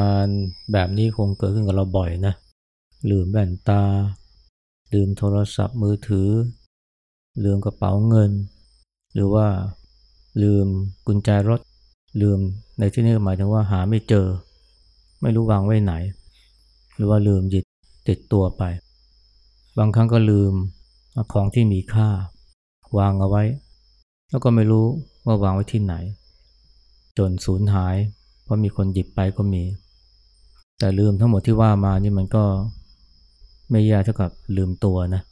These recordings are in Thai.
การแบบนี้คงเกิดขึ้นกับเราบ่อยนะลืมแว่นตา ลืมโทรศัพท์มือถือ ลืมกระเป๋าเงิน หรือว่าลืมกุญแจรถ ลืมในที่นี้หมายถึงว่าหาไม่เจอ ไม่รู้วางไว้ไหน หรือว่าลืมหยิบติดตัวไป บางครั้งก็ลืมของที่มีค่า วางเอาไว้ แล้วก็ไม่รู้ว่าวางไว้ที่ไหน จนสูญหาย เพราะมีคนหยิบไปก็มี แต่ลืมทั้งหมดที่ว่ามานี่มันก็ไม่แย่เท่ากับลืมตัวนะ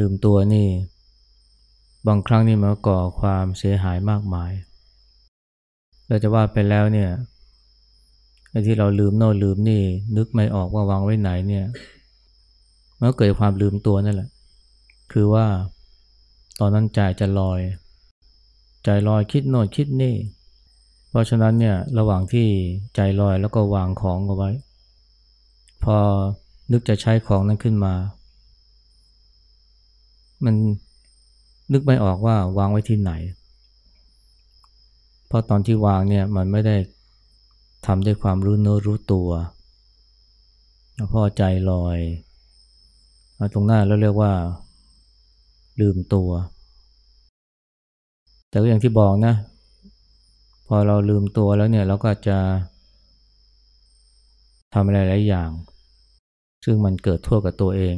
ลืมตัวนี่ บางครั้งนี่มันก่อความเสียหายมากมาย เราจะว่าไปแล้วเนี่ยไอ้ที่เราลืมโน่นลืมนี่ นึกไม่ออกว่าวางไว้ไหนเนี่ยมันก็เกิดความลืมตัวนั่นแหละ คือว่า ตอนนั้นใจจะลอย ใจลอยคิดโน่นคิดนี่ เพราะฉะนั้นเนี่ยระหว่างที่ใจลอยแล้วก็วางของเอาไว้ พอนึกจะใช้ของนั้นขึ้นมา มันนึกไม่ออกว่าวางไว้ที่ไหน เพราะตอนที่วางเนี่ยมันไม่ได้ทำด้วยความรู้เนื้อรู้ตัวพอใจลอยตรงหน้าแล้วเรียกว่า ลืมตัว แต่ก็อย่างที่บอกนะ พอเราลืมตัวแล้วเนี่ยเราก็จะทำอะไรหลายอย่าง ซึ่งมันเกิดทั่วกับตัวเอง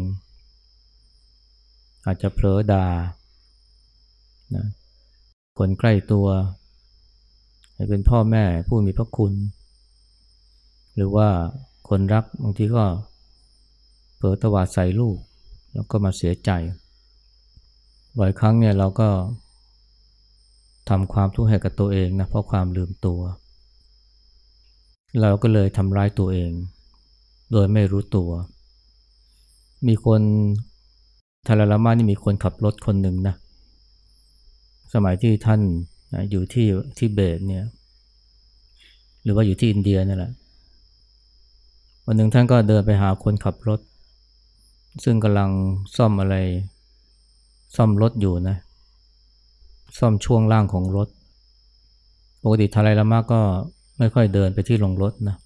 อาจจะเผลอดา่านะคนใกล้ตัวให้เป็นพ่อแม่ผู้มีพระคุณ หรือว่าคนรักบางทีก็เผลอตวาดใส่ลูก แล้วก็มาเสียใจ บ่อยครั้งเนี่ยเราก็ ทำความทุกข์ให้กับตัวเองนะเพราะความลืมตัว เราก็เลยทำร้ายตัวเอง โดยไม่รู้ตัว มีคนทาราลามานี่มีคนขับรถคนหนึ่งนะสมัยที่ท่านอยู่ที่ที่เบตเนี่ยหรือว่าอยู่ที่อินเดียนี่แหละวันหนึ่งท่านก็เดินไปหาคนขับรถ ซึ่งกำลังซ่อมอะไร ซ่อมรถอยู่นะ ซ่อมช่วงล่างของรถ ปกติทาราลามาก็ไม่ค่อยเดินไปที่ลงรถนะ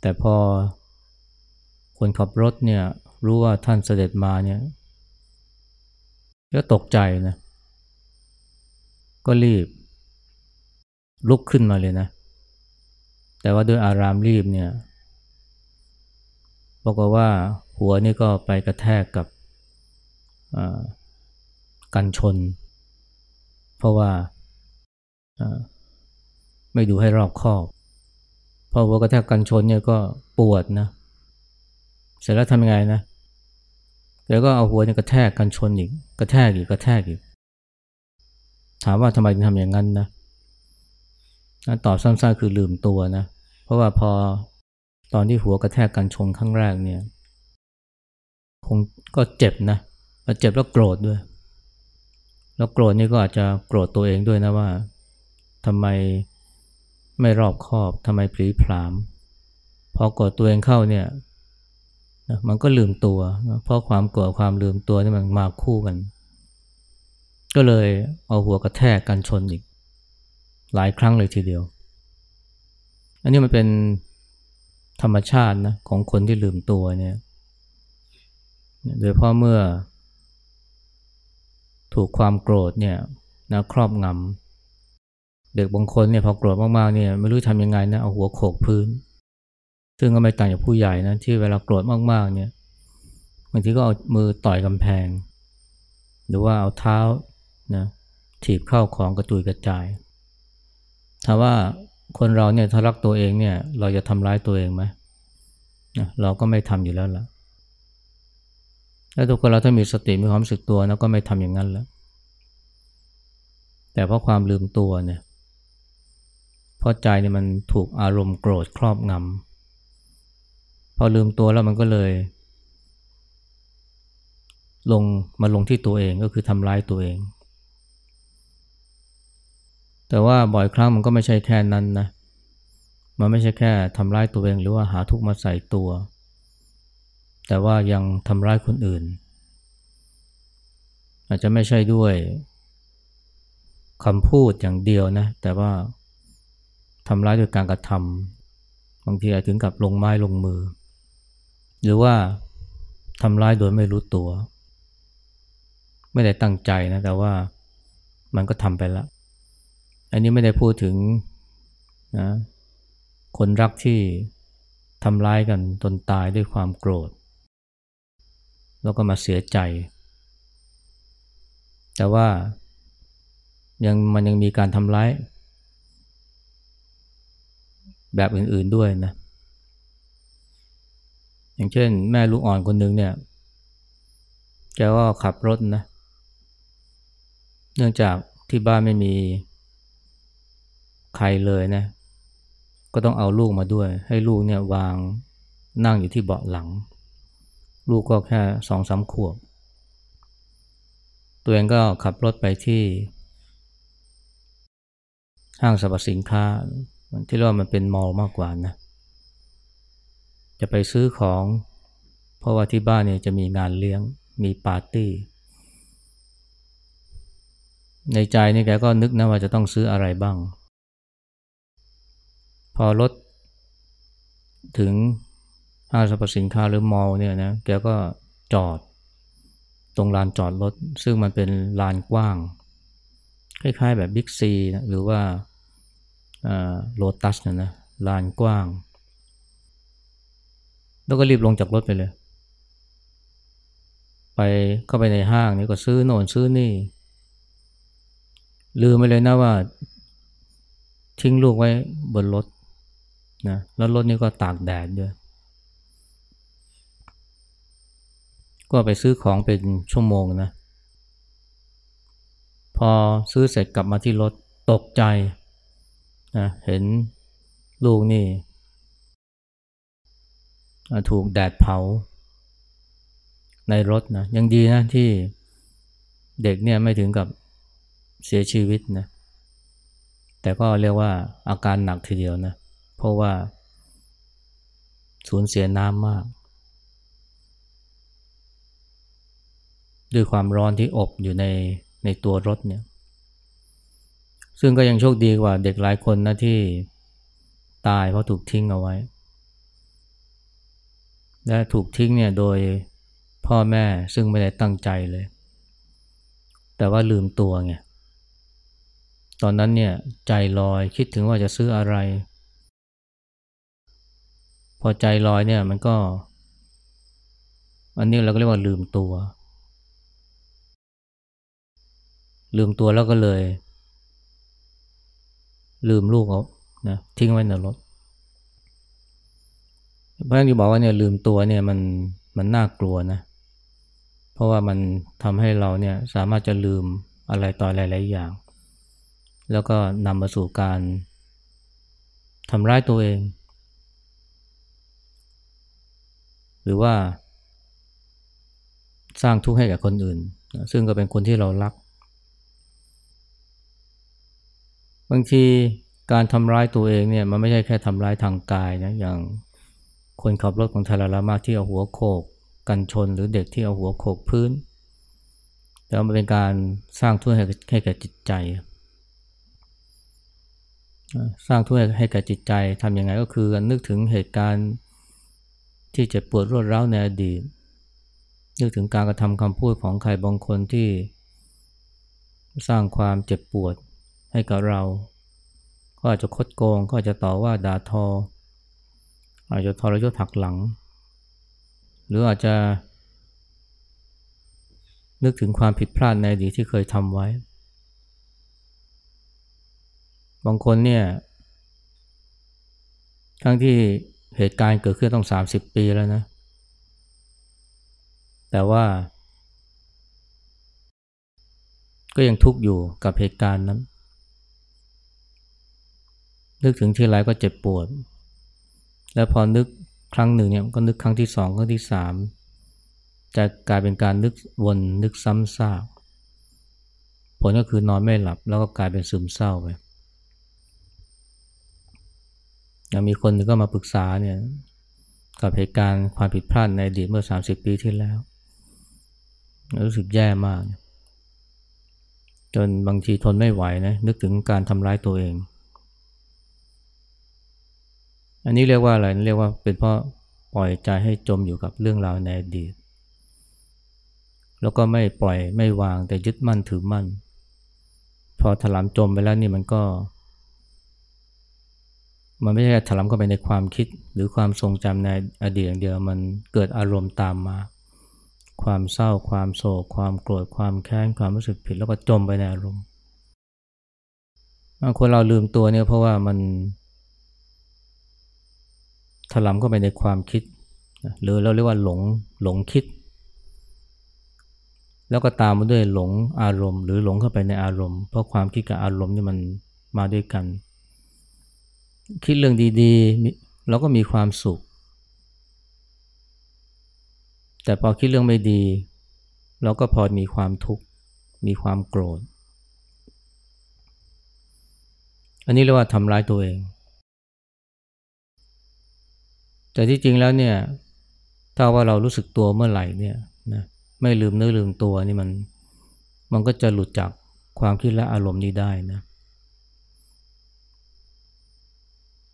แต่พอคนขับรถเนี่ยรู้ว่าท่านเสด็จมาเนี่ยก็ตกใจนะ ก็รีบ ลุกขึ้นมาเลยนะ แต่ว่าด้วยอารามรีบเนี่ยบอกว่าหัวนี่ก็ไปกระแทกกับกันชน เพราะว่าไม่ดูให้รอบคอบพอหัวกระแทกกันชนเนี่ยก็ปวดนะเสร็จแล้วทำยังไงนะแล้วก็เอาหัวเนี่ยกระแทกกันชนอีกกระแทกอีกกระแทกอีก ถามว่าทำไมถึงทำอย่างนั้นนะตอบสั้นๆคือลืมตัวนะ เพราะว่าพอตอนที่หัวกระแทกกันชนครั้งแรกเนี่ย คงก็เจ็บนะแล้วเจ็บแล้วโกรธด้วย แล้วโกรธนี่ก็อาจจะโกรธตัวเองด้วยนะว่าทำไมไม่รอบคอบทำไมปลีพราม พอโกรธตัวเองเข้าเนี่ยนะมันก็ลืมตัวนะเพราะความโกลัวความลืมตัวนี่มันมาคู่กัน ก็เลยเอาหัวกระแทกกันชนอีก หลายครั้งเลยทีเดียว อันนี้มันเป็นธรรมชาตินะของคนที่ลืมตัวเนี่ย โดยเพราะเมื่อ ถูกความโกรธเนี่ยนะครอบงำเด็กบางคนเนี่ยพอโกรธมากๆเนี่ยไม่รู้ทำยังไงนะเอาหัวโขกพื้น ซึ่งก็ไม่ต่างจากผู้ใหญ่นะที่เวลาโกรธมากๆเนี่ยบางทีก็เอามือต่อยกำแพง หรือว่าเอาเท้านะถีบเข้าของกระจุยกระจายถามว่าคนเราเนี่ยถ้ารักตัวเองเนี่ยเราจะทำร้ายตัวเองไหมนะเราก็ไม่ทำอยู่แล้วล่ะ แล้วทุกคนเราถ้ามีสติมีความสึกตัวนะก็ไม่ทำอย่างนั้นแล้ว แต่เพราะความลืมตัวเนี่ยเพราะใจเนี่ยมันถูกอารมณ์โกรธครอบงำพอลืมตัวแล้วมันก็เลย ลงมาลงที่ตัวเองก็คือทำร้ายตัวเอง แต่ว่าบ่อยครั้งมันก็ไม่ใช่แค่นั้นนะมันไม่ใช่แค่ทำร้ายตัวเองหรือว่าหาทุกข์มาใส่ตัว แต่ว่ายังทำร้ายคนอื่น อาจจะไม่ใช่ด้วยคำพูดอย่างเดียวนะ แต่ว่าทำร้ายด้วยการกระทำบางทีอาจถึงกับลงไม้ลงมือ หรือว่าทำร้ายโดยไม่รู้ตัว ไม่ได้ตั้งใจนะ แต่ว่ามันก็ทำไปแล้วอันนี้ไม่ได้พูดถึงนะคนรักที่ทำร้ายกันจนตายด้วยความโกรธ แล้วก็มาเสียใจ แต่ว่ายังมันยังมีการทำร้าย แบบอื่นๆด้วยนะ อย่างเช่น แม่ลูกอ่อนคนหนึ่งเนี่ยแกก็ขับรถนะ เนื่องจากที่บ้านไม่มีใครเลยนะ ก็ต้องเอาลูกมาด้วย ให้ลูกเนี่ยวางนั่งอยู่ที่เบาะหลัง ลูกก็แค่สองสามขวบ ตัวเองก็ขับรถไปที่ ห้างสรรพสินค้าที่เรียกว่ามันเป็นมอลล์มากกว่านะ จะไปซื้อของ เพราะว่าที่บ้านเนี่ยจะมีงานเลี้ยงมีปาร์ตี้ ในใจนี่แกก็นึกนะว่าจะต้องซื้ออะไรบ้าง พอรถถึง ห้างสรรพสินค้าหรือมอลล์เนี่ยนะแกก็จอด ตรงลานจอดรถ ซึ่งมันเป็นลานกว้าง คล้ายๆแบบบิ๊กซีหรือว่าโลตัสนะนะลานกว้าง แล้วก็รีบลงจากรถไปเลย ไปเข้าไปในห้างนี่ก็ซื้อโน่นซื้อนี่ ลืมไปเลยนะว่า ทิ้งลูกไว้บนรถนะแล้วรถนี่ก็ตากแดดด้วย ก็ไปซื้อของเป็นชั่วโมงนะ พอซื้อเสร็จกลับมาที่รถตกใจนะเห็นลูกนี่ ถูกแดดเผา ในรถนะยังดีนะที่เด็กเนี่ยไม่ถึงกับเสียชีวิตนะ แต่ก็เรียกว่าอาการหนักทีเดียวนะ เพราะว่าสูญเสียน้ำมาก ด้วยความร้อนที่อบอยู่ในในตัวรถเนี่ย ซึ่งก็ยังโชคดีกว่าเด็กหลายคนนะที่ตายเพราะถูกทิ้งเอาไว้ และถูกทิ้งเนี่ยโดยพ่อแม่ซึ่งไม่ได้ตั้งใจเลย แต่ว่าลืมตัวไง ตอนนั้นเนี่ยใจลอยคิดถึงว่าจะซื้ออะไร พอใจลอยเนี่ยมันก็ อันนี้เราก็เรียกว่าลืมตัว ลืมตัวแล้วก็เลย ลืมลูกเอานะทิ้งไว้ในรถพระที่บอกว่าเนี่ยลืมตัวเนี่ยมันมันน่ากลัวนะ เพราะว่ามันทำให้เราเนี่ยสามารถจะลืมอะไรต่อหลายๆอย่าง แล้วก็นำมาสู่การทำร้ายตัวเอง หรือว่า สร้างทุกข์ให้กับคนอื่น ซึ่งก็เป็นคนที่เรารัก บางทีการทำร้ายตัวเองเนี่ยมันไม่ใช่แค่ทำร้ายทางกายนะอย่างคนขับรถของทาราลามาที่เอาหัวโขกกันชนหรือเด็กที่เอาหัวโขกพื้น แต่มันเป็นการสร้างทุกข์ให้แก่จิตใจ สร้างทุกข์ให้แก่จิตใจทำยังไงก็คือนึกถึงเหตุการณ์ที่เจ็บปวดรวดร้าวในอดีต นึกถึงการกระทำคำพูดของใครบางคนที่สร้างความเจ็บปวด ให้กับเรา ก็อาจจะคดโกง ก็อาจจะต่อว่าด่าทอ อาจจะทรยศหักหลัง หรืออาจจะ นึกถึงความผิดพลาดในอดีตที่เคยทำไว้ บางคนเนี่ย ทั้งที่เหตุการณ์เกิดขึ้นต้อง 30 ปีแล้วนะ แต่ว่าก็ยังทุกข์อยู่กับเหตุการณ์นั้น นึกถึงทีไรก็เจ็บปวด แล้วพอนึกครั้งหนึ่งเนี่ยก็นึกครั้งที่สองครั้งที่สามจะกลายเป็นการนึกวนนึกซ้ำซากผลก็คือนอนไม่หลับแล้วก็กลายเป็นซึมเศร้าไปยังมีคนนึงก็มาปรึกษาเนี่ยกับเหตุการณ์ความผิดพลาดในอดีตเมื่อ 30 ปีที่แล้ว รู้สึกแย่มาก จนบางทีทนไม่ไหวนะนึกถึงการทำร้ายตัวเอง อันนี้เรียกว่าอะไรเรียกว่าเป็นเพราะปล่อยใจให้จมอยู่กับเรื่องราวในอดีต แล้วก็ไม่ปล่อยไม่วางแต่ยึดมั่นถือมั่น พอถลำจมไปแล้วนี่มันก็ มันไม่ใช่ถลำเข้าไปในความคิดหรือความทรงจำในอดีตอย่างเดียวมันเกิดอารมณ์ตามมา ความเศร้าความโศก ความโกรธความแค้นความรู้สึกผิดแล้วก็จมไปในอารมณ์บางคนเราลืมตัวเนี่ยเพราะว่ามัน ถลำเข้าไปในความคิด หรือเราเรียกว่าหลงหลงคิด แล้วก็ตามมาด้วยหลงอารมณ์ หรือหลงเข้าไปในอารมณ์ เพราะความคิดกับอารมณ์นี่มันมาด้วยกัน คิดเรื่องดีๆเราก็มีความสุข แต่พอคิดเรื่องไม่ดี เราก็พอมีความทุกข์มีความโกรธ อันนี้เรียกว่าทำร้ายตัวเอง แต่ที่จริงแล้วเนี่ยถ้าว่าเรารู้สึกตัวเมื่อไหร่เนี่ยนะไม่ลืมเนื้อลืมตัวนี่มันมันก็จะหลุดจากความคิดและอารมณ์นี้ได้นะ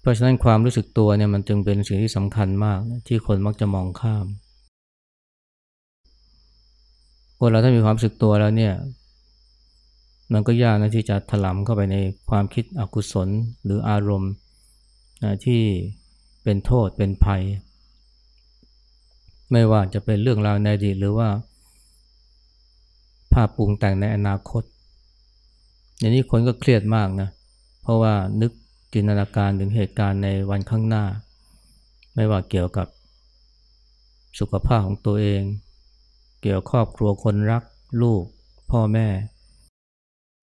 เพราะฉะนั้นความรู้สึกตัวเนี่ยมันจึงเป็นสิ่งที่สำคัญมากนะที่คนมักจะมองข้ามคนเราถ้ามีความรู้สึกตัวแล้วเนี่ยมันก็ยากนะที่จะถลำเข้าไปในความคิดอกุศลหรืออารมณ์นะที่ เป็นโทษเป็นภัย ไม่ว่าจะเป็นเรื่องราวในอดีตหรือว่า ภาพปรุงแต่งในอนาคต อย่างนี้คนก็เครียดมากนะ เพราะว่านึกจินตนาการถึงเหตุการณ์ในวันข้างหน้า ไม่ว่าเกี่ยวกับสุขภาพของตัวเอง เกี่ยวครอบครัวคนรักลูก พ่อแม่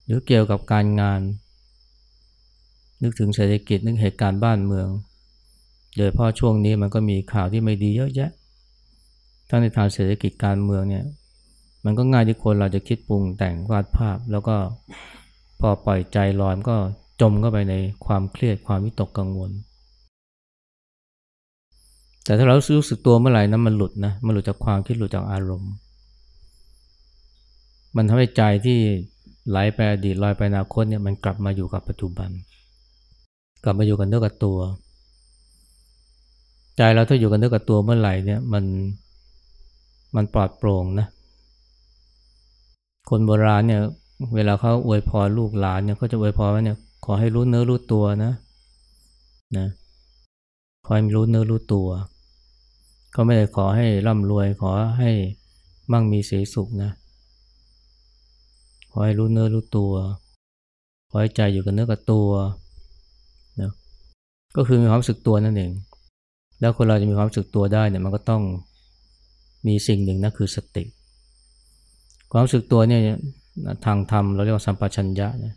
หรือเกี่ยวกับการงาน นึกถึงเศรษฐกิจนึกเหตุการณ์บ้านเมือง โดยเพราะช่วงนี้มันก็มีข่าวที่ไม่ดีเยอะแยะ ทั้งในทางเศรษฐกิจการเมืองเนี่ย มันก็ง่ายที่คนเราจะคิดปรุงแต่งวาดภาพ แล้วก็พอปล่อยใจลอยมันก็จมเข้าไปในความเครียดความวิตกกังวล แต่ถ้าเรารู้สึกตัวเมื่อไหร่นะมันหลุดนะมันหลุดจากความคิดหลุดจากอารมณ์ มันทำให้ใจที่ไหลไปอดีตลอยไปอนาคตเนี่ยมันกลับมาอยู่กับปัจจุบัน กลับมาอยู่กับเนื้อกับตัว ใจเราถ้าอยู่กันด้วยกับตัวเมื่อไหร่เนี่ยมันมันปลอดโปร่งนะ คนโบราณเนี่ย เวลาเขาอวยพรลูกหลานเนี่ยเขาจะอวยพรว่าเนี่ย ขอให้รู้เนื้อรู้ตัวนะนะขอให้รู้เนื้อรู้ตัวเขาไม่ได้ขอให้ร่ำรวย ขอให้มั่งมีสีสุขนะ ขอให้รู้เนื้อรู้ตัว ขอให้ใจอยู่กับเนื้อกับตัวนะก็คือมีความรู้สึกตัวนั่นเอง แล้วคนเราจะมีความรู้สึกตัวได้เนี่ยมันก็ต้องมีสิ่งหนึ่งนะคือสติ ความรู้สึกตัวเนี่ยทางธรรมเราเรียกว่าสัมปชัญญะนะ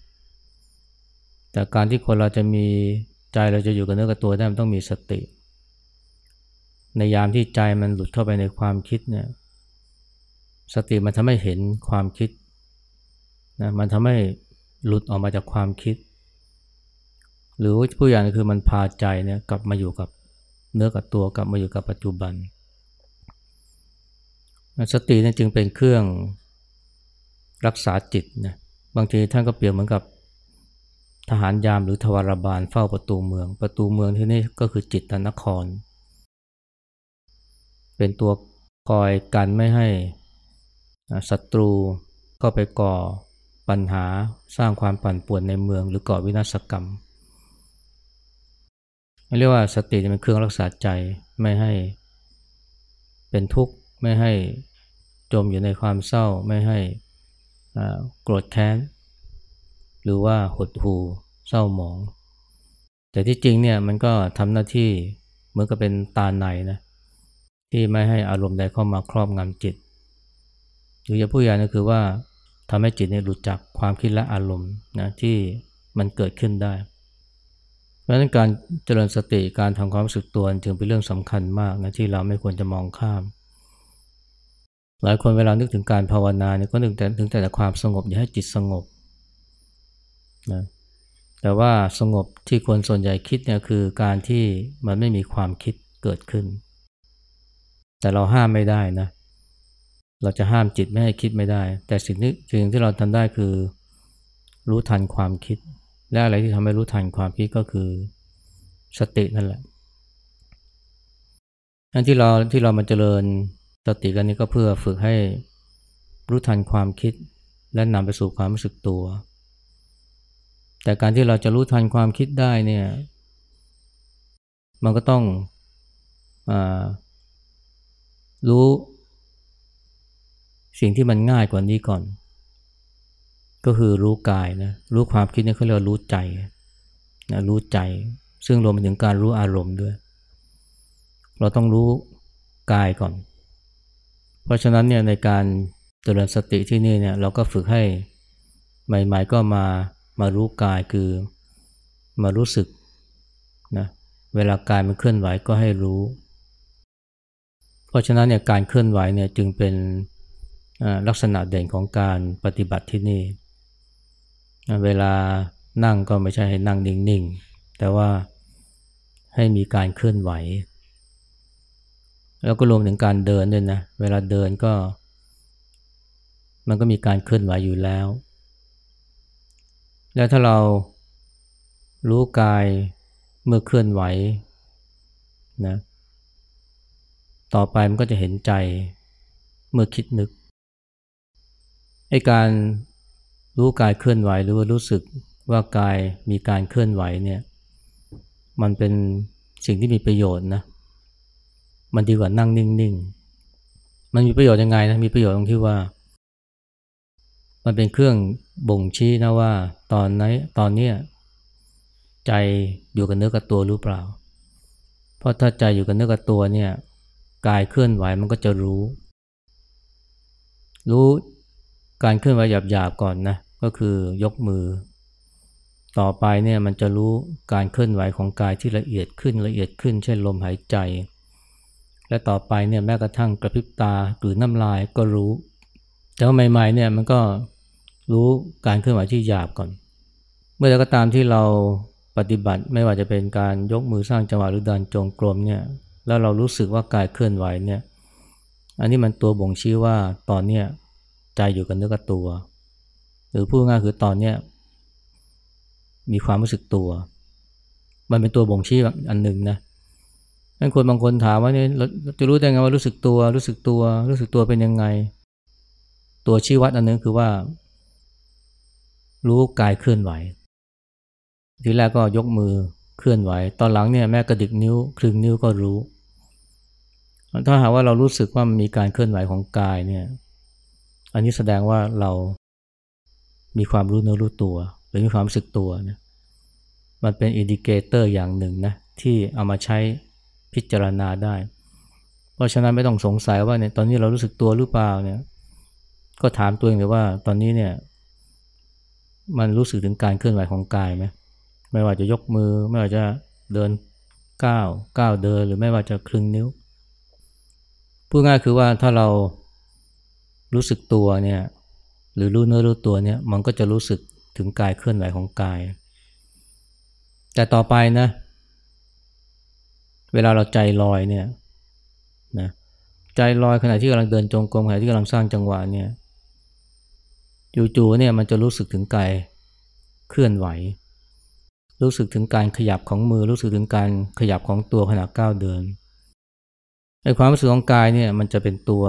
แต่การที่คนเราจะมีใจเราจะอยู่กับเนื้อกับตัวได้มันต้องมีสติ ในยามที่ใจมันหลุดเข้าไปในความคิดเนี่ยสติมันทำให้เห็นความคิดนะมันทำให้หลุดออกมาจากความคิด หรือผู้อย่างคือมันพาใจเนี่ยกลับมาอยู่กับ เนื้อกับตัวกลับมาอยู่กับปัจจุบัน สตินี่จึงเป็นเครื่องรักษาจิตนะบางทีท่านก็เปรียบเหมือนกับทหารยามหรือทวารบาลเฝ้าประตูเมือง ประตูเมืองที่นี่ก็คือจิตตนคร เป็นตัวคอยกันไม่ให้ศัตรูก็ไปก่อปัญหาสร้างความปั่นป่วนในเมือง หรือก่อวินาศกรรม เรียกว่าสติเป็นเครื่องรักษาใจไม่ให้เป็นทุกข์ไม่ให้จมอยู่ในความเศร้าไม่ให้โกรธแค้น หรือว่าหดหู่เศร้าหมอง แต่ที่จริงเนี่ยมันก็ทำหน้าที่เหมือนกับเป็นตาในนะที่ไม่ให้อารมณ์ใดเข้ามาครอบงำจิตหรือจะพูดอย่างก็คือว่าทำให้จิตเนี่ยหลุดจากความคิดและอารมณ์นะที่มันเกิดขึ้นได้ เพราะฉะนั้นการเจริญสติการทำความรู้สึกตัวจึงเป็นเรื่องสำคัญมากนะที่เราไม่ควรจะมองข้าม หลายคนเวลานึกถึงการภาวนาเนี่ยก็นึกแต่ถึงแต่ความสงบ อย่าให้จิตสงบนะแต่ว่าสงบที่คนส่วนใหญ่คิดเนี่ยคือการที่มันไม่มีความคิดเกิดขึ้น แต่เราห้ามไม่ได้นะ เราจะห้ามจิตไม่ให้คิดไม่ได้ แต่สิ่งที่สิ่งที่เราทำได้คือ รู้ทันความคิด และอะไรที่ทำให้รู้ทันความคิดก็คือสตินั่นแหละอันที่เราที่เรามาเจริญสติกันนี้ก็เพื่อฝึกให้รู้ทันความคิด และนำไปสู่ความรู้สึกตัว แต่การที่เราจะรู้ทันความคิดได้เนี่ยมันก็ต้องอรู้สิ่งที่มันง่ายกว่านี้ก่อน ก็คือรู้กายนะรู้ความคิดนี่เขาเรียกรู้ใจนะรู้ใจ ซึ่งรวมไปถึงการรู้อารมณ์ด้วย เราต้องรู้กายก่อน เพราะฉะนั้นเนี่ยในการเจริญสติที่นี่เนี่ยเราก็ฝึกให้ใหม่ ๆ ก็มามารู้กายคือมารู้สึกนะเวลากายมันเคลื่อนไหวก็ให้รู้ เพราะฉะนั้นเนี่ยการเคลื่อนไหวเนี่ยจึงเป็นลักษณะเด่นของการปฏิบัติที่นี่ เวลานั่งก็ไม่ใช่ให้นั่งนิ่งๆ แต่ว่าให้มีการเคลื่อนไหว แล้วก็รวมถึงการเดินด้วยนะ เวลาเดินก็ มันก็มีการเคลื่อนไหวอยู่แล้ว แล้วถ้าเรารู้กายเมื่อเคลื่อนไหวนะต่อไปมันก็จะเห็นใจเมื่อคิดนึกไอ้การ รู้กายเคลื่อนไหวหรือว่ารู้สึกว่ากายมีการเคลื่อนไหวเนี่ยมันเป็นสิ่งที่มีประโยชน์นะมันดีกว่านั่งนิ่งๆ มันมีประโยชน์ยังไงนะมีประโยชน์ตรงที่ว่า มันเป็นเครื่องบ่งชี้นะว่าตอนนี้ตอนนี้ใจอยู่กับเนื้อกับตัวหรือเปล่า เพราะถ้าใจอยู่กับเนื้อกับตัวเนี่ยกายเคลื่อนไหวมันก็จะรู้ รู้ การเคลื่อนไหวหยาบๆก่อนนะก็คือยกมือ ต่อไปเนี่ยมันจะรู้การเคลื่อนไหวของกายที่ละเอียดขึ้นละเอียดขึ้น เช่นลมหายใจ และต่อไปเนี่ยแม้กระทั่งกระพริบตาหรือน้ำลายก็รู้ แต่ว่าใหม่ๆเนี่ยมันก็รู้การเคลื่อนไหวที่หยาบก่อน เมื่อใดก็ตามที่เราปฏิบัติไม่ว่าจะเป็นการยกมือสร้างจังหวะหรือเดินจงกรมเนี่ยแล้วเรารู้สึกว่ากายเคลื่อนไหวเนี่ยอันนี้มันตัวบ่งชี้ว่าตอนเนี้ย ใจอยู่กับเนื้อกับตัว หรือพูดง่ายคือตอนเนี้ยมีความรู้สึกตัว มันเป็นตัวบ่งชี้อันหนึ่งนะบางคนบางคนถามว่าเนี่ยเราจะรู้ได้ไงว่ารู้สึกตัว รู้สึกตัว รู้สึกตัวเป็นยังไง ตัวชี้วัดอันนึงคือว่า รู้กายเคลื่อนไหว ทีแรกก็ยกมือเคลื่อนไหว ตอนหลังเนี่ยแม้กระดิกนิ้วคลึงนิ้วก็รู้ ถ้าหากว่าเรารู้สึกว่ามีการเคลื่อนไหวของกายเนี่ย อันนี้แสดงว่าเรามีความรู้เนื้อรู้ตัว หรือมีความรู้สึกตัวนะมันเป็น indicator อย่างหนึ่งนะที่เอามาใช้พิจารณาได้ เพราะฉะนั้นไม่ต้องสงสัยว่าเนี่ยตอนนี้เรารู้สึกตัวหรือเปล่าเนี่ยก็ถามตัวเองเลยว่าตอนนี้เนี่ยมันรู้สึกถึงการเคลื่อนไหวของกายไหมไม่ว่าจะยกมือ ไม่ว่าจะเดินก้าวก้าวเดินหรือไม่ว่าจะคลึงนิ้วพูดง่ายคือว่าถ้าเรา รู้สึกตัวเนี่ยหรือรู้เนื้อรู้ตัวเนี่ยมันก็จะรู้สึกถึงกายเคลื่อนไหวของกาย แต่ต่อไปนะ เวลาเราใจลอยเนี่ยนะใจลอยขณะที่กำลังเดินจงกรมขณะที่กำลังสร้างจังหวะเนี่ยจู่ๆเนี่ยมันจะรู้สึกถึงกายเคลื่อนไหว รู้สึกถึงการขยับของมือ รู้สึกถึงการขยับของตัวขณะก้าวเดินไอ้ความรู้สึกของกายเนี่ยมันจะเป็นตัว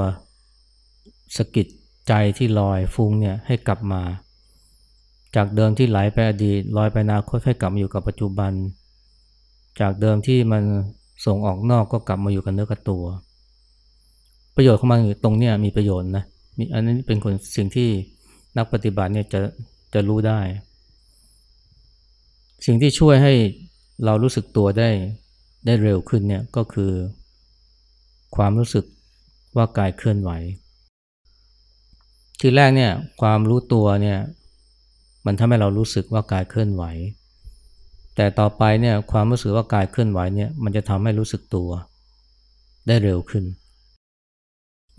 สกิดใจที่ลอยฟุ้งเนี่ยให้กลับมา จากเดิมที่ไหลไปอดีตลอยไปอนาคตให้กลับมาอยู่กับปัจจุบัน จากเดิมที่มันส่งออกนอกก็กลับมาอยู่กับเนื้อกับตัว ประโยชน์ของมันตรงเนี้ยมีประโยชน์นะมีอันนี้เป็นคนสิ่งที่นักปฏิบัติเนี่ยจะจะรู้ได้ สิ่งที่ช่วยให้เรารู้สึกตัวได้ได้เร็วขึ้นเนี่ยก็คือ ความรู้สึกว่ากายเคลื่อนไหว ทีแรกเนี่ยความรู้ตัวเนี่ยมันทำให้เรารู้สึกว่ากายเคลื่อนไหว แต่ต่อไปเนี่ยความรู้สึกว่ากายเคลื่อนไหวเนี่ยมันจะทำให้รู้สึกตัว ได้เร็วขึ้น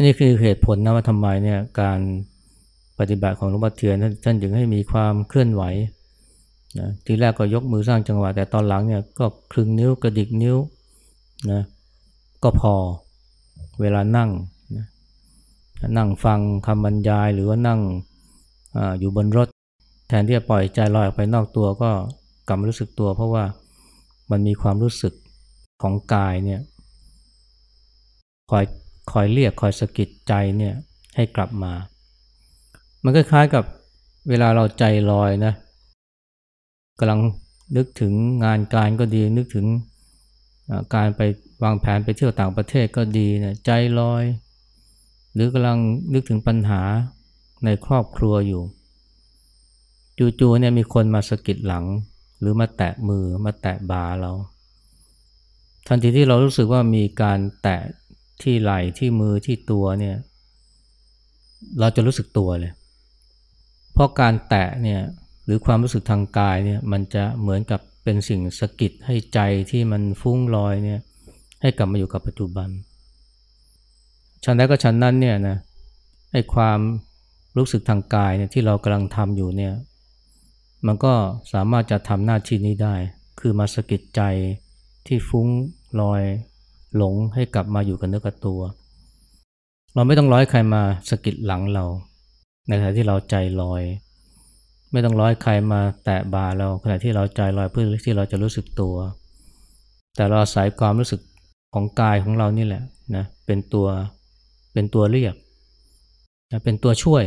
นี่คือเหตุผลนะว่าทำไมเนี่ยการปฏิบัติของหลวงพ่อเทียนท่านจึงให้มีความเคลื่อนไหวนะทีแรกก็ยกมือสร้างจังหวะ แต่ตอนหลังเนี่ยก็คลึงนิ้วกระดิกนิ้วนะก็พอเวลานั่ง นั่งฟังคำบรรยายหรือว่านั่งออยู่บนรถ แทนที่จะปล่อยใจลอยออกไปนอกตัวก็กลับมารู้สึกตัว เพราะว่ามันมีความรู้สึกของกายเนี่ยคอยคอยเรียกคอยสะกิดใจเนี่ยให้กลับมา มันก็คล้ายกับเวลาเราใจลอยนะกำลังนึกถึงงานการก็ดี นึกถึงการไปวางแผนไปเที่ยวต่างประเทศก็ดีนะใจลอย หรือกำลังนึกถึงปัญหาในครอบครัวอยู่ จู่ๆเนี่ยมีคนมาสะกิดหลัง หรือมาแตะมือมาแตะบ่าเรา ทันทีที่เรารู้สึกว่ามีการแตะที่ไหล่ที่มือที่ตัวเนี่ยเราจะรู้สึกตัวเลย เพราะการแตะเนี่ยหรือความรู้สึกทางกายเนี่ยมันจะเหมือนกับเป็นสิ่งสะกิดให้ใจที่มันฟุ้งลอยเนี่ยให้กลับมาอยู่กับปัจจุบัน ชั้นใดก็ชั้นนั้นเนี่ยนะให้ความรู้สึกทางกายเนี่ยที่เรากำลังทำอยู่เนี่ยมันก็สามารถจะทำหน้าที่นี้ได้ คือมาสะกิดใจที่ฟุ้งลอยหลงให้กลับมาอยู่กับเนื้อกับตัว เราไม่ต้องร้อยใครมาสะกิดหลังเรา ในขณะที่เราใจลอย ไม่ต้องร้อยใครมาแตะบาเราขณะที่เราใจลอยเพื่อที่เราจะรู้สึกตัว แต่เราอาศัยความรู้สึกของกายของเรานี่แหละนะเป็นตัว เป็นตัวเรียกนะเป็นตัวช่วย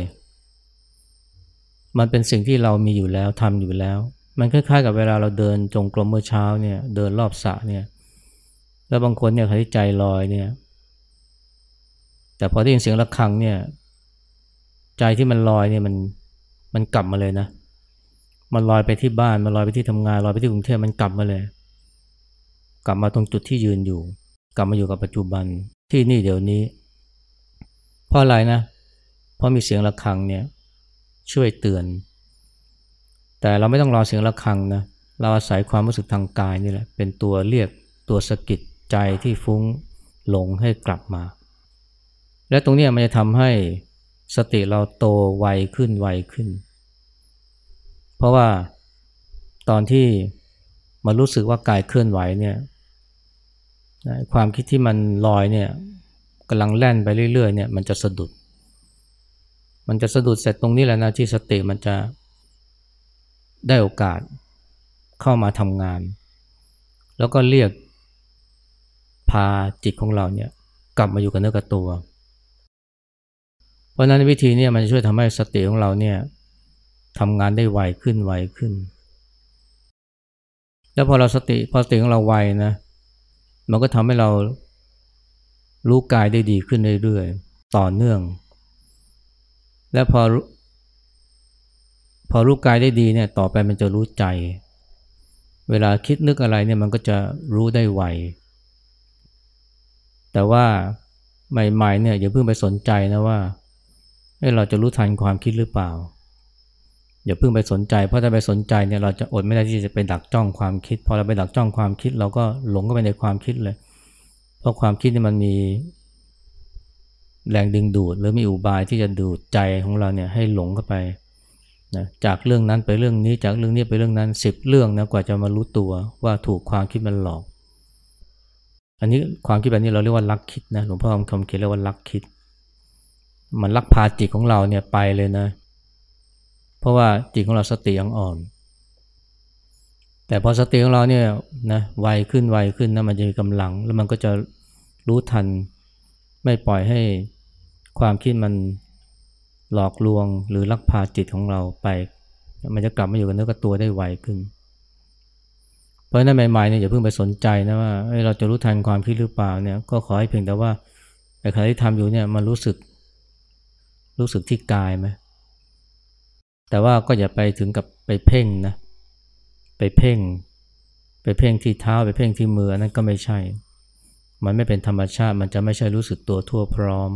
มันเป็นสิ่งที่เรามีอยู่แล้วทำอยู่แล้ว มันคล้ายๆกับเวลาเราเดินจงกรมเมื่อเช้าเนี่ยเดินรอบสระเนี่ยแล้วบางคนเนี่ยเขาที่ใจลอยเนี่ยแต่พอได้ยินเสียงะระฆังเนี่ยใจที่มันลอยเนี่ยมันมันกลับมาเลยนะ มันลอยไปที่บ้าน มันลอยไปที่ทำงาน ลอยไปที่กรุงเทพมันกลับมาเลย กลับมาตรงจุดที่ยืนอยู่ กลับมาอยู่กับปัจจุบันที่นี่เดี๋ยวนี้ เพราะอะไรนะ เพราะมีเสียงะระฆังเนี่ยช่วยเตือน แต่เราไม่ต้องรอเสียงะระฆังนะเราอาศัยความรู้สึกทางกายนี่แหละเป็นตัวเรียกตัวสะกิดใจที่ฟุ้งหลงให้กลับมา และตรงนี้มันจะทำให้สติเราโตไวขึ้นไวขึ้น เพราะว่าตอนที่มารู้สึกว่ากายเคลื่อนไหวเนี่ยความคิดที่มันลอยเนี่ย กำลังแล่นไปเรื่อยๆเนี่ยมันจะสะดุด มันจะสะดุดเสร็จตรงนี้แหละนะที่สติมันจะได้โอกาสเข้ามาทำงาน แล้วก็เรียกพาจิตของเราเนี่ยกลับมาอยู่กับเนื้อกับตัว เพราะนั้นวิธีนี้มันช่วยทำให้สติของเราเนี่ยทำงานได้ไวขึ้นไวขึ้น แล้วพอเราสติพอสติของเราไวนะมันก็ทำให้เรา รู้กายได้ดีขึ้นเรื่อยๆ ต่อเนื่อง และพอ พอรู้กายได้ดีเนี่ยต่อไปมันจะรู้ใจ เวลาคิดนึกอะไรเนี่ยมันก็จะรู้ได้ไว แต่ว่าใหม่ๆเนี่ยอย่าเพิ่งไปสนใจนะว่าเราจะรู้ทันความคิดหรือเปล่า อย่าเพิ่งไปสนใจ เพราะถ้าไปสนใจเนี่ยเราจะอดไม่ได้ที่จะไปดักจ้องความคิด พอเราไปดักจ้องความคิด เราก็หลงเข้าไปในความคิดเลย เพราะความคิดนี่มันมีแรงดึงดูด หรือมีอุบายที่จะดูดใจของเราเนี่ยให้หลงเข้าไปนะจากเรื่องนั้นไปเรื่องนี้จากเรื่องนี้ไปเรื่องนั้นสิบเรื่องนะกว่าจะมารู้ตัวว่าถูกความคิดมันหลอก อันนี้ความคิดแบบนี้เราเรียกว่าลักคิดนะหลวงพ่อคำเขียนเรียกว่าลักคิด มันลักพาจิตของเราเนี่ยไปเลยนะ เพราะว่าจิตของเราสติยังอ่อน แต่พอสติของเราเนี่ยนะไวขึ้นไวขึ้นนะมันจะมีกำลัง แล้วมันก็จะรู้ทัน ไม่ปล่อยให้ความคิดมันหลอกลวงหรือลักพาจิตของเราไป มันจะกลับมาอยู่กับเนื้อกับตัวได้ไวขึ้น เพราะนั้นใหม่ๆเนี่ยอย่าเพิ่งไปสนใจนะว่าเราจะรู้ทันความคิดหรือเปล่าเนี่ยก็ขอให้เพียงแต่ว่าไอ้ขณะที่ทำอยู่เนี่ยมันรู้สึกรู้สึกที่กายไหมแต่ว่าก็อย่าไปถึงกับไปเพ่งนะ ไปเพ่ง ไปเพ่งที่เท้าไปเพ่งที่มือนั่นก็ไม่ใช่ มันไม่เป็นธรรมชาติ มันจะไม่ใช่รู้สึกตัวทั่วพร้อม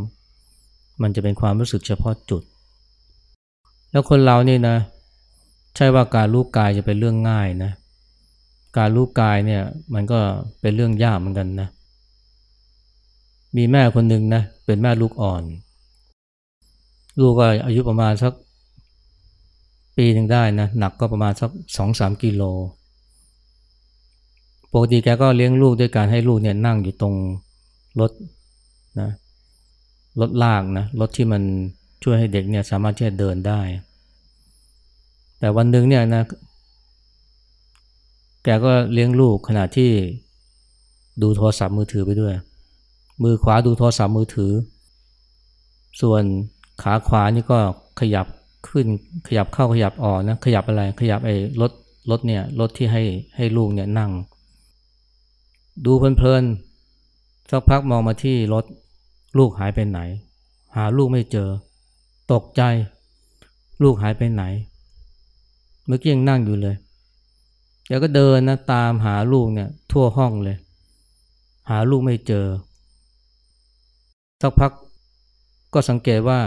มันจะเป็นความรู้สึกเฉพาะจุด แล้วคนเรานี่นะ ใช่ว่าการรู้กายจะเป็นเรื่องง่ายนะ การรู้กายเนี่ยมันก็เป็นเรื่องยากเหมือนกันนะ มีแม่คนหนึ่งนะเป็นแม่ลูกอ่อน ลูกก็อายุประมาณสัก ปีหนึ่งได้นะหนักก็ประมาณสักสองสามกิโลปกติแกก็เลี้ยงลูกด้วยการให้ลูกเนี่ยนั่งอยู่ตรงรถนะรถลากนะรถที่มันช่วยให้เด็กเนี่ยสามารถที่จะเดินได้ แต่วันหนึ่งเนี่ยนะแกก็เลี้ยงลูกขณะที่ดูโทรศัพท์มือถือไปด้วย มือขวาดูโทรศัพท์มือถือ ส่วนขาขวานี่ก็ขยับ ขึ้นขยับเข้าขยับออกนะขยับอะไรขยับไอ้รถรถเนี่ยรถที่ให้ให้ลูกเนี่ยนั่ง ดูเพลินๆสักพักมองมาที่รถลูกหายไปไหน หาลูกไม่เจอ ตกใจ ลูกหายไปไหน เมื่อกี้ยังนั่งอยู่เลยแล้วก็เดินนะตามหาลูกเนี่ยทั่วห้องเลย หาลูกไม่เจอ สักพักก็สังเกตว่า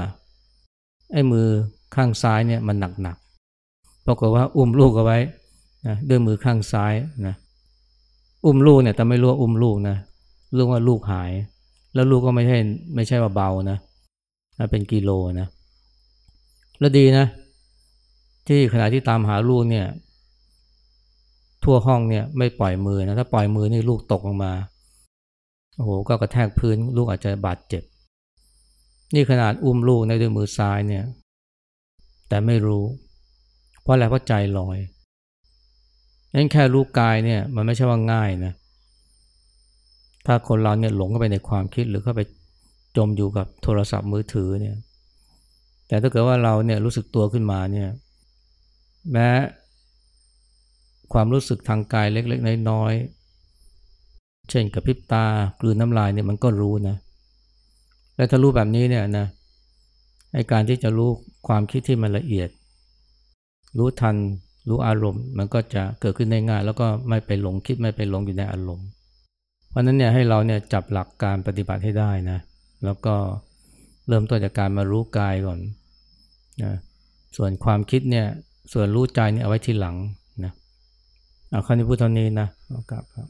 ไอ้มือ ข้างซ้ายเนี่ยมันหนักๆปรากฏว่าอุ้มลูกเอาไว้นะด้วยมือข้างซ้ายนะอุ้มลูกเนี่ยแต่ไม่รู้ว่าอุ้มลูกนะรู้ว่าลูกหาย แล้วลูกก็ไม่ใช่ไม่ใช่ว่าเบานะเป็นกิโลนะแล้วดีนะ ที่ขณะที่ตามหาลูกเนี่ย ทั่วห้องเนี่ยไม่ปล่อยมือนะถ้าปล่อยมือนี่ลูกตกลงมาโอ้โหก็กระแทกพื้นลูกอาจจะบาดเจ็บ นี่ขนาดอุ้มลูกในด้วยมือซ้ายเนี่ย แต่ไม่รู้ เพราะอะไรเพราะใจลอยนั่นแค่รู้กายเนี่ยมันไม่ใช่ว่าง่ายนะ ถ้าคนเราเนี่ยหลงเข้าไปในความคิดหรือเข้าไปจมอยู่กับโทรศัพท์มือถือเนี่ย แต่ถ้าเกิดว่าเราเนี่ยรู้สึกตัวขึ้นมาเนี่ย แม้ความรู้สึกทางกายเล็กๆน้อยๆ เช่นกับพริบตากลืนน้ำลายเนี่ยมันก็รู้นะ และถ้ารู้แบบนี้เนี่ยนะ ไอการที่จะรู้ความคิดที่มันละเอียด รู้ทัน รู้อารมณ์ มันก็จะเกิดขึ้นได้ง่าย แล้วก็ไม่ไปหลงคิดไม่ไปหลงอยู่ในอารมณ์ เพราะนั้นเนี่ยให้เราเนี่ยจับหลักการปฏิบัติให้ได้นะ แล้วก็เริ่มต้นจากการมารู้กายก่อนนะส่วนความคิดเนี่ยส่วนรู้ใจเนี่ยเอาไว้ทีหลังนะเอาข้อนี้พูดเท่านี้นะเอากลับครับ